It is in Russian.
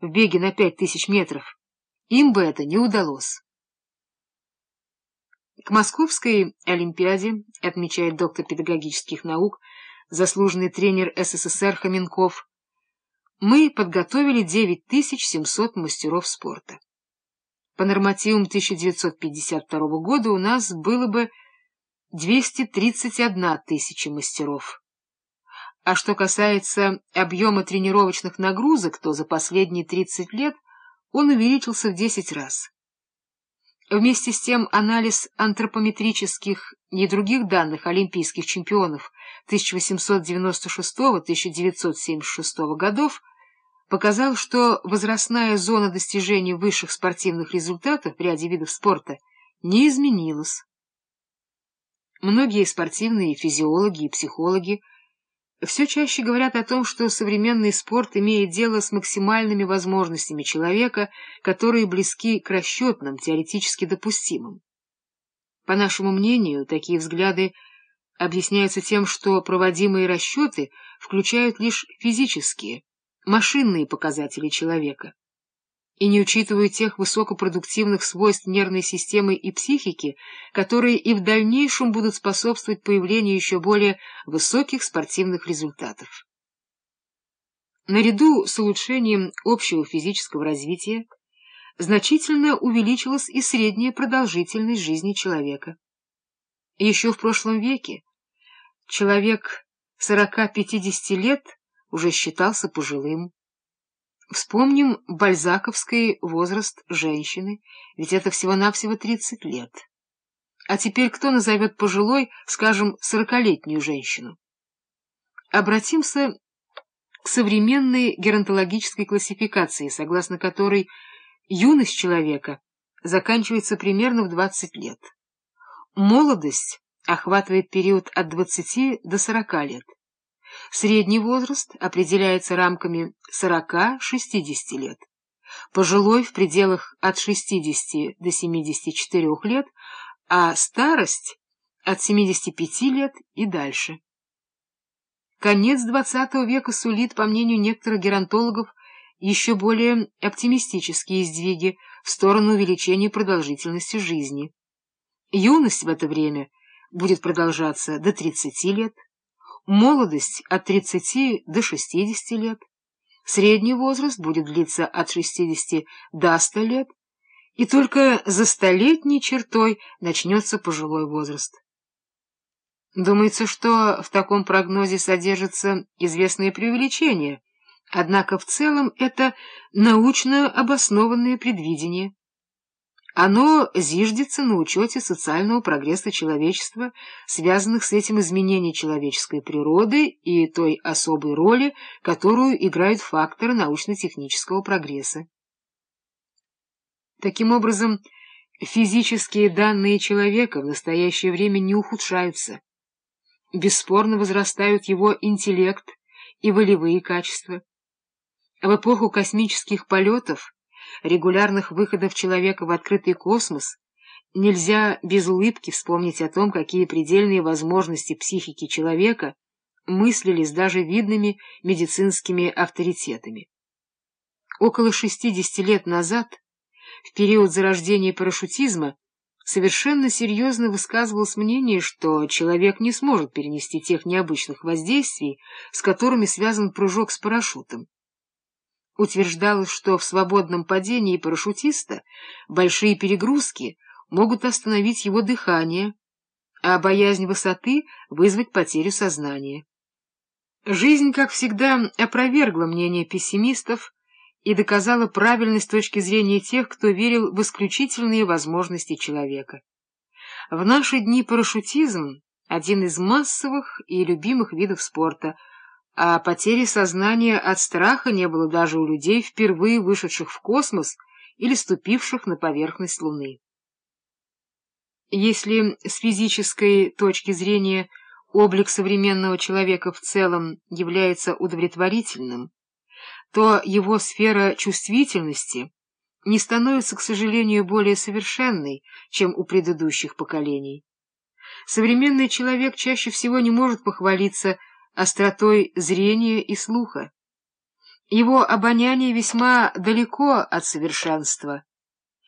в беге на пять тысяч метров, им бы это не удалось. К Московской Олимпиаде, отмечает доктор педагогических наук, заслуженный тренер СССР Хоменков, мы подготовили 9700 мастеров спорта. По нормативам 1952 года у нас было бы 231 тысяча мастеров. А что касается объема тренировочных нагрузок, то за последние 30 лет он увеличился в 10 раз. Вместе с тем анализ антропометрических и других данных олимпийских чемпионов 1896-1976 годов показал, что возрастная зона достижения высших спортивных результатов в ряде видов спорта не изменилась. Многие спортивные физиологи и психологи все чаще говорят о том, что современный спорт имеет дело с максимальными возможностями человека, которые близки к расчетным, теоретически допустимым. По нашему мнению, такие взгляды объясняются тем, что проводимые расчеты включают лишь физические, машинные показатели человека и не учитывают тех высокопродуктивных свойств нервной системы и психики, которые и в дальнейшем будут способствовать появлению еще более высоких спортивных результатов. Наряду с улучшением общего физического развития значительно увеличилась и средняя продолжительность жизни человека. Еще в прошлом веке человек 40-50 лет – уже считался пожилым. Вспомним бальзаковский возраст женщины, ведь это всего-навсего 30 лет. А теперь кто назовет пожилой, скажем, сорокалетнюю женщину? Обратимся к современной геронтологической классификации, согласно которой юность человека заканчивается примерно в 20 лет. Молодость охватывает период от 20 до 40 лет. Средний возраст определяется рамками 40-60 лет, пожилой в пределах от 60 до 74 лет, а старость от 75 лет и дальше. Конец XX века сулит, по мнению некоторых геронтологов, еще более оптимистические сдвиги в сторону увеличения продолжительности жизни. Юность в это время будет продолжаться до 30 лет, молодость от 30 до 60 лет, средний возраст будет длиться от 60 до 100 лет, и только за столетней чертой начнется пожилой возраст. Думается, что в таком прогнозе содержится известное преувеличение, однако в целом это научно обоснованное предвидение. Оно зиждется на учете социального прогресса человечества, связанных с этим изменений человеческой природы и той особой роли, которую играют факторы научно-технического прогресса. Таким образом, физические данные человека в настоящее время не ухудшаются. Бесспорно возрастают его интеллект и волевые качества. В эпоху космических полетов регулярных выходов человека в открытый космос, нельзя без улыбки вспомнить о том, какие предельные возможности психики человека мыслились даже видными медицинскими авторитетами. Около 60 лет назад, в период зарождения парашютизма, совершенно серьезно высказывалось мнение, что человек не сможет перенести тех необычных воздействий, с которыми связан прыжок с парашютом утверждалось, что в свободном падении парашютиста большие перегрузки могут остановить его дыхание, а боязнь высоты вызвать потерю сознания. Жизнь, как всегда, опровергла мнение пессимистов и доказала правильность точки зрения тех, кто верил в исключительные возможности человека. В наши дни парашютизм — один из массовых и любимых видов спорта — а потери сознания от страха не было даже у людей, впервые вышедших в космос или ступивших на поверхность Луны. Если с физической точки зрения облик современного человека в целом является удовлетворительным, то его сфера чувствительности не становится, к сожалению, более совершенной, чем у предыдущих поколений. Современный человек чаще всего не может похвалиться остротой зрения и слуха. Его обоняние весьма далеко от совершенства,